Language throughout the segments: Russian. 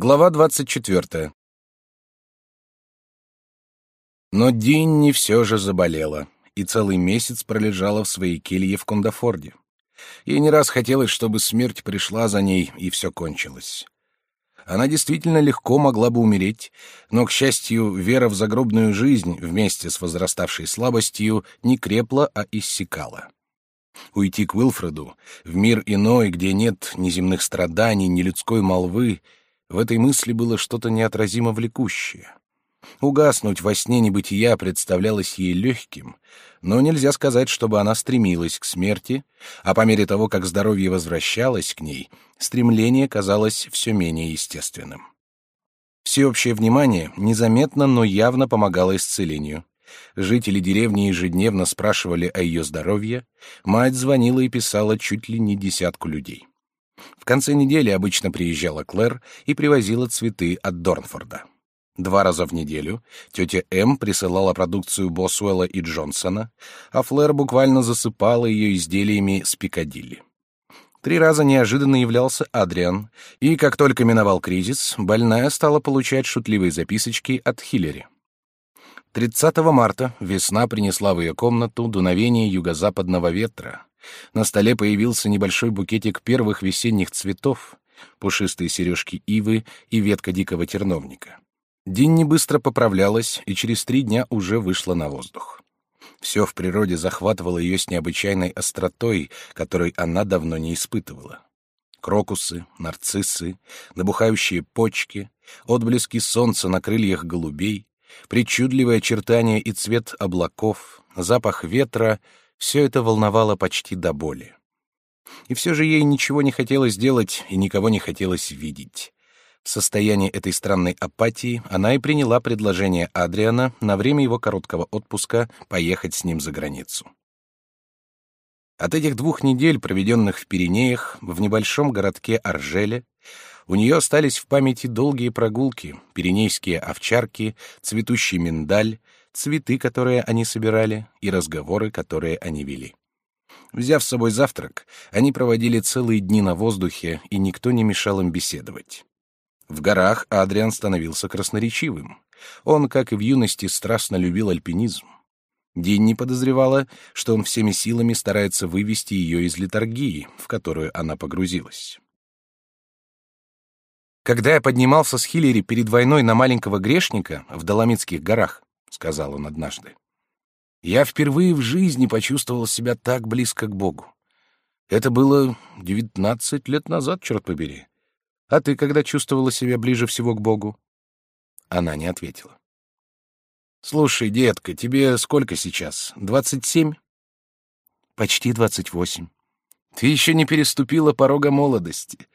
Глава двадцать четвертая. Но Динни все же заболела и целый месяц пролежала в своей келье в Кондафорде. Ей не раз хотелось, чтобы смерть пришла за ней, и все кончилось. Она действительно легко могла бы умереть, но, к счастью, вера в загробную жизнь вместе с возраставшей слабостью не крепла, а иссякала. Уйти к Уилфреду, в мир иной, где нет ни земных страданий, ни людской молвы, в этой мысли было что-то неотразимо влекущее. Угаснуть во сне небытия представлялось ей легким, но нельзя сказать, чтобы она стремилась к смерти, а по мере того, как здоровье возвращалось к ней, стремление казалось все менее естественным. Всеобщее внимание незаметно, но явно помогало исцелению. Жители деревни ежедневно спрашивали о ее здоровье, мать звонила и писала чуть ли не десятку людей. В конце недели обычно приезжала Клэр и привозила цветы от Дорнфорда. Два раза в неделю тетя М присылала продукцию Босуэлла и Джонсона, а Флэр буквально засыпала ее изделиями с Пикадилли. Три раза неожиданно являлся Адриан, и как только миновал кризис, больная стала получать шутливые записочки от Хиллери. 30 марта весна принесла в ее комнату дуновение юго-западного ветра. На столе появился небольшой букетик первых весенних цветов, пушистые сережки ивы и ветка дикого терновника. Динни быстро поправлялась и через три дня уже вышла на воздух. Все в природе захватывало ее с необычайной остротой, которой она давно не испытывала. Крокусы, нарциссы, набухающие почки, отблески солнца на крыльях голубей, причудливые очертания и цвет облаков, запах ветра — все это волновало почти до боли. И все же ей ничего не хотелось делать и никого не хотелось видеть. В состоянии этой странной апатии она и приняла предложение Адриана на время его короткого отпуска поехать с ним за границу. От этих двух недель, проведенных в Пиренеях, в небольшом городке Аржеле, у нее остались в памяти долгие прогулки, пиренейские овчарки, цветущий миндаль, цветы, которые они собирали, и разговоры, которые они вели. Взяв с собой завтрак, они проводили целые дни на воздухе, и никто не мешал им беседовать. В горах Адриан становился красноречивым. Он, как и в юности, страстно любил альпинизм. Динни подозревала, что он всеми силами старается вывести ее из литургии, в которую она погрузилась. «Когда я поднимался с Хиллери перед войной на маленького грешника в Доломитских горах», — сказал он однажды, — «я впервые в жизни почувствовал себя так близко к Богу. Это было девятнадцать лет назад, черт побери. А ты когда чувствовала себя ближе всего к Богу? Она не ответила. Слушай, детка, тебе сколько сейчас? Двадцать семь? Почти двадцать восемь. Ты еще не переступила порога молодости.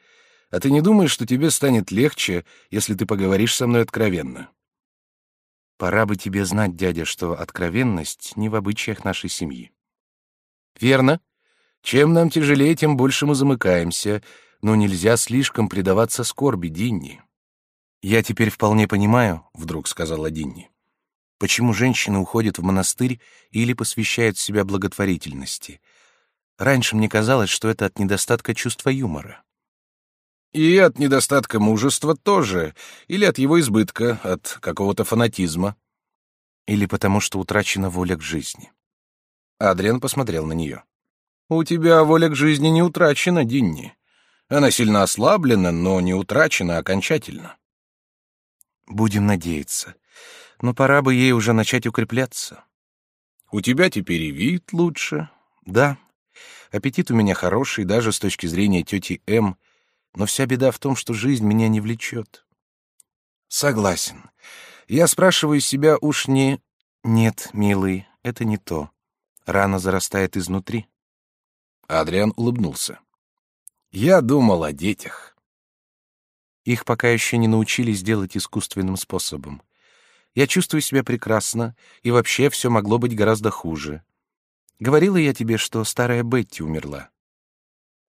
А ты не думаешь, что тебе станет легче, если ты поговоришь со мной откровенно? Пора бы тебе знать, дядя, что откровенность не в обычаях нашей семьи. Верно. Чем нам тяжелее, тем больше мы замыкаемся, но нельзя слишком предаваться скорби, Динни. Я теперь вполне понимаю, вдруг сказала Динни, почему женщины уходят в монастырь или посвящают себя благотворительности. Раньше мне казалось, что это от недостатка чувства юмора. И от недостатка мужества тоже, или от его избытка, от какого-то фанатизма. Или потому, что утрачена воля к жизни. Адриан посмотрел на нее. «У тебя воля к жизни не утрачена, Динни. Она сильно ослаблена, но не утрачена окончательно. Будем надеяться. Но пора бы ей уже начать укрепляться. У тебя теперь и вид лучше. Да. Аппетит у меня хороший, даже с точки зрения тети М. Но вся беда в том, что жизнь меня не влечет. Согласен. Я спрашиваю себя, уж не... Нет, милый, это не то. Рана зарастает изнутри. Адриан улыбнулся. Я думал о детях. Их пока еще не научились делать искусственным способом. Я чувствую себя прекрасно, и вообще все могло быть гораздо хуже. Говорила я тебе, что старая Бетти умерла.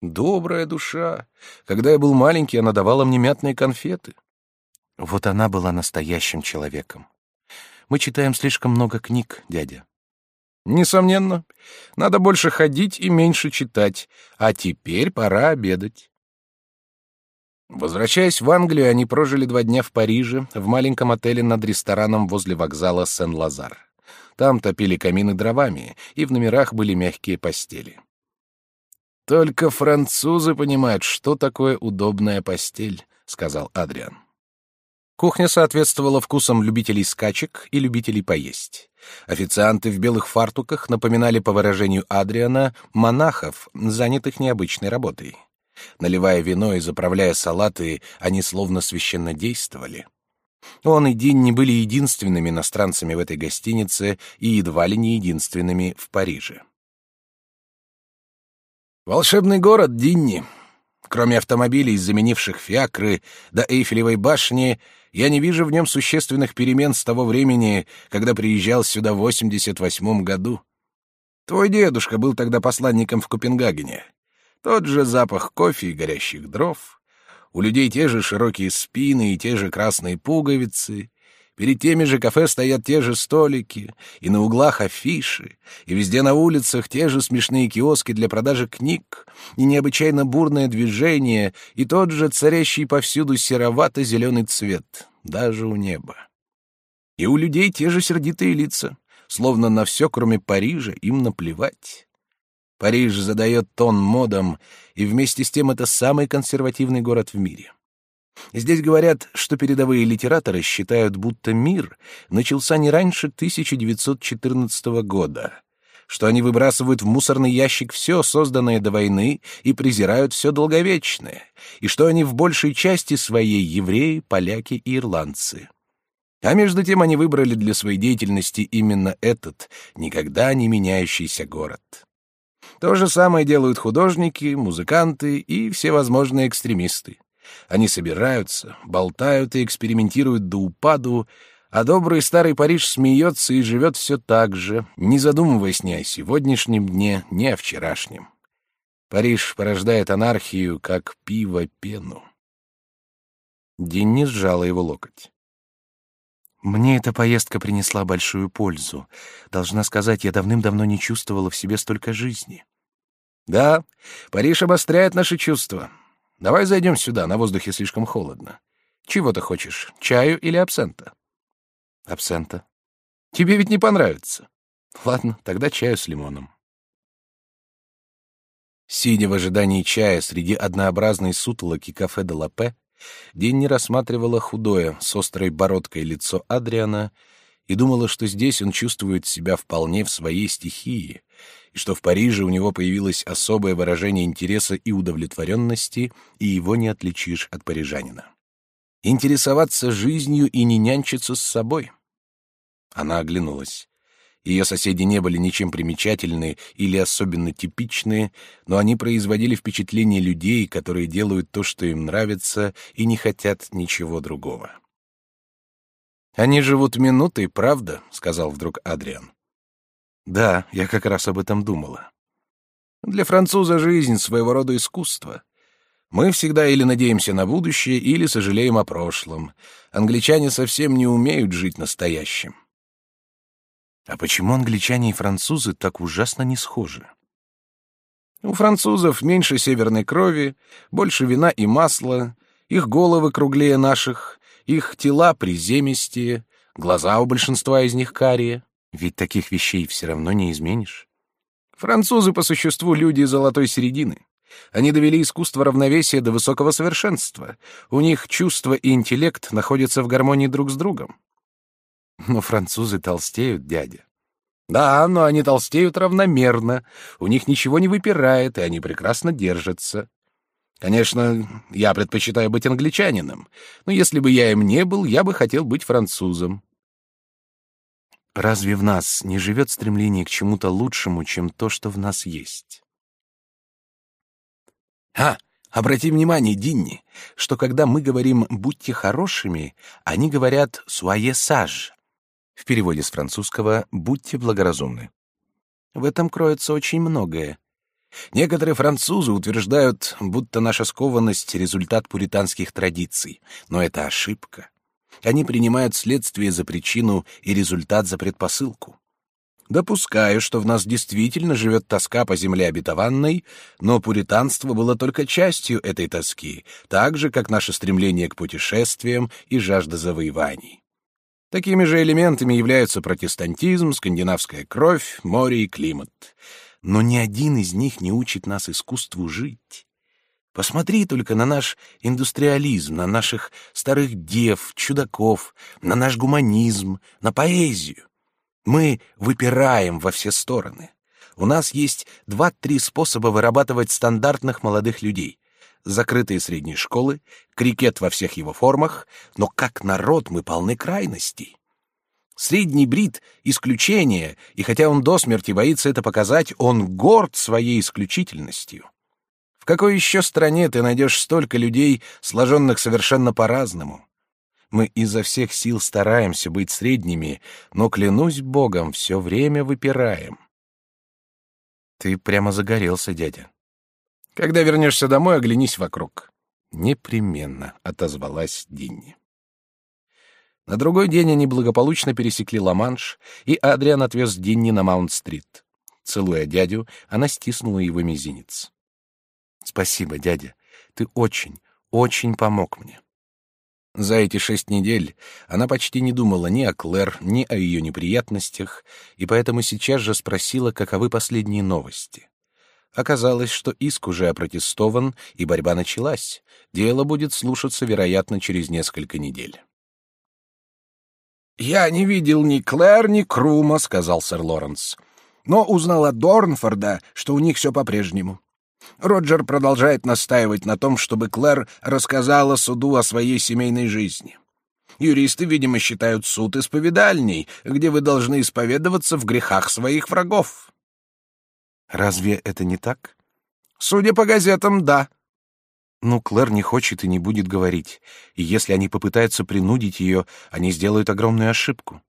Добрая душа. Когда я был маленький, она давала мне мятные конфеты. Вот она была настоящим человеком. Мы читаем слишком много книг, дядя. Несомненно. Надо больше ходить и меньше читать. А теперь пора обедать. Возвращаясь в Англию, они прожили два дня в Париже, в маленьком отеле над рестораном возле вокзала Сен-Лазар. Там топили камины дровами, и в номерах были мягкие постели. «Только французы понимают, что такое удобная постель», — сказал Адриан. Кухня соответствовала вкусам любителей скачек и любителей поесть. Официанты в белых фартуках напоминали, по выражению Адриана, монахов, занятых необычной работой. Наливая вино и заправляя салаты, они словно священно действовали. Он и Динни были единственными иностранцами в этой гостинице и едва ли не единственными в Париже. «Волшебный город, Динни. Кроме автомобилей, заменивших фиакры, до Эйфелевой башни, я не вижу в нем существенных перемен с того времени, когда приезжал сюда в 88 году. Твой дедушка был тогда посланником в Копенгагене. Тот же запах кофе и горящих дров. У людей те же широкие спины и те же красные пуговицы. Перед теми же кафе стоят те же столики, и на углах афиши, и везде на улицах те же смешные киоски для продажи книг, и необычайно бурное движение, и тот же царящий повсюду серовато-зеленый цвет, даже у неба. И у людей те же сердитые лица, словно на все, кроме Парижа, им наплевать. Париж задает тон модам, и вместе с тем это самый консервативный город в мире. Здесь говорят, что передовые литераторы считают, будто мир начался не раньше 1914 года, что они выбрасывают в мусорный ящик все созданное до войны и презирают все долговечное, и что они в большей части своей евреи, поляки и ирландцы. А между тем они выбрали для своей деятельности именно этот никогда не меняющийся город. То же самое делают художники, музыканты и всевозможные экстремисты. Они собираются, болтают и экспериментируют до упаду, а добрый старый Париж смеется и живет все так же, не задумываясь ни о сегодняшнем дне, ни о вчерашнем. Париж порождает анархию, как пиво пену. Денис сжала его локоть. Мне эта поездка принесла большую пользу. Должна сказать, я давным-давно не чувствовала в себе столько жизни. Да, Париж обостряет наши чувства. Давай зайдем сюда, на воздухе слишком холодно. Чего ты хочешь, чаю или абсента? Абсента. Тебе ведь не понравится. Ладно, тогда чаю с лимоном. Сидя в ожидании чая среди однообразной сутолоки кафе де Лапе, Динни рассматривала худое, с острой бородкой лицо Адриана и думала, что здесь он чувствует себя вполне в своей стихии, и что в Париже у него появилось особое выражение интереса и удовлетворенности, и его не отличишь от парижанина. Интересоваться жизнью и не нянчиться с собой. Она оглянулась. Ее соседи не были ничем примечательны или особенно типичные, но они производили впечатление людей, которые делают то, что им нравится, и не хотят ничего другого. «Они живут минутой, правда?» — сказал вдруг Адриан. «Да, я как раз об этом думала. Для француза жизнь — своего рода искусство. Мы всегда или надеемся на будущее, или сожалеем о прошлом. Англичане совсем не умеют жить настоящим». А почему англичане и французы так ужасно не схожи? У французов меньше северной крови, больше вина и масла, их головы круглее наших, их тела приземистее, глаза у большинства из них карие. Ведь таких вещей все равно не изменишь. Французы по существу люди золотой середины. Они довели искусство равновесия до высокого совершенства. У них чувство и интеллект находятся в гармонии друг с другом. Но французы толстеют, дядя. Да, но они толстеют равномерно. У них ничего не выпирает, и они прекрасно держатся. Конечно, я предпочитаю быть англичанином, но если бы я им не был, я бы хотел быть французом. Разве в нас не живет стремление к чему-то лучшему, чем то, что в нас есть? А, обрати внимание, Динни, что когда мы говорим «будьте хорошими», они говорят «soyez sage». В переводе с французского «будьте благоразумны». В этом кроется очень многое. Некоторые французы утверждают, будто наша скованность — результат пуританских традиций, но это ошибка. Они принимают следствие за причину и результат за предпосылку. Допускаю, что в нас действительно живет тоска по земле обетованной, но пуританство было только частью этой тоски, так же, как наше стремление к путешествиям и жажда завоеваний. Такими же элементами являются протестантизм, скандинавская кровь, море и климат. Но ни один из них не учит нас искусству жить. Посмотри только на наш индустриализм, на наших старых дев, чудаков, на наш гуманизм, на поэзию. Мы выпираем во все стороны. У нас есть два-три способа вырабатывать стандартных молодых людей. Закрытые средние школы, крикет во всех его формах, но как народ мы полны крайностей. Средний брит — исключение, и хотя он до смерти боится это показать, он горд своей исключительностью. В какой еще стране ты найдешь столько людей, сложенных совершенно по-разному? Мы изо всех сил стараемся быть средними, но, клянусь богом, все время выпираем. Ты прямо загорелся, дядя. Когда вернешься домой, оглянись вокруг. Непременно, — отозвалась Динни. На другой день они благополучно пересекли Ла-Манш, и Адриан отвез Динни на Маунт-стрит. Целуя дядю, она стиснула его мизинец. «Спасибо, дядя. Ты очень, очень помог мне». За эти шесть недель она почти не думала ни о Клэр, ни о ее неприятностях, и поэтому сейчас же спросила, каковы последние новости. Оказалось, что иск уже опротестован, и борьба началась. Дело будет слушаться, вероятно, через несколько недель. «Я не видел ни Клэр, ни Крума», — сказал сэр Лоренс. «Но узнал от Дорнфорда, что у них все по-прежнему. Роджер продолжает настаивать на том, чтобы Клэр рассказала суду о своей семейной жизни. Юристы, видимо, считают суд исповедальней, где вы должны исповедоваться в грехах своих врагов. Разве это не так? Судя по газетам, да. Ну, Клэр не хочет и не будет говорить, и если они попытаются принудить ее, они сделают огромную ошибку.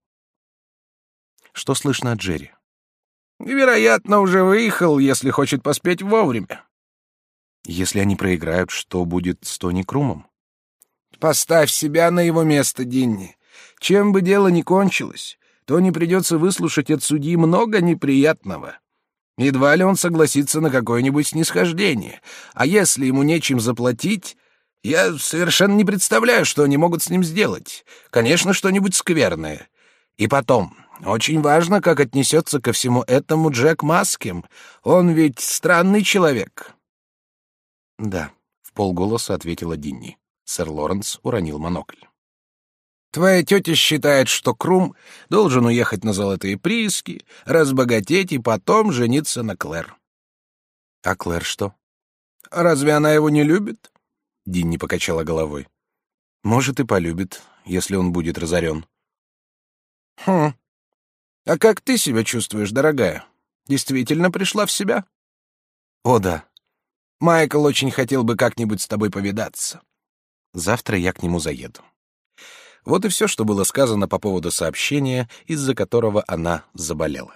Что слышно от Джерри? Вероятно, уже выехал, если хочет поспеть вовремя. Если они проиграют, что будет с Тони Крумом? Поставь себя на его место, Динни. Чем бы дело ни кончилось, Тони придется выслушать от судьи много неприятного. Едва ли он согласится на какое-нибудь снисхождение. А если ему нечем заплатить, я совершенно не представляю, что они могут с ним сделать. Конечно, что-нибудь скверное. И потом, очень важно, как отнесется ко всему этому Джек Маскем. Он ведь странный человек. Да, в полголоса ответила Динни. Сэр Лоренс уронил монокль. Твоя тетя считает, что Крум должен уехать на золотые прииски, разбогатеть и потом жениться на Клэр. А Клэр что? Разве она его не любит? Динни покачала головой. Может, и полюбит, если он будет разорен. Хм. А как ты себя чувствуешь, дорогая? Действительно пришла в себя? О, да. Майкл очень хотел бы как-нибудь с тобой повидаться. Завтра я к нему заеду. Вот и все, что было сказано по поводу сообщения, из-за которого она заболела.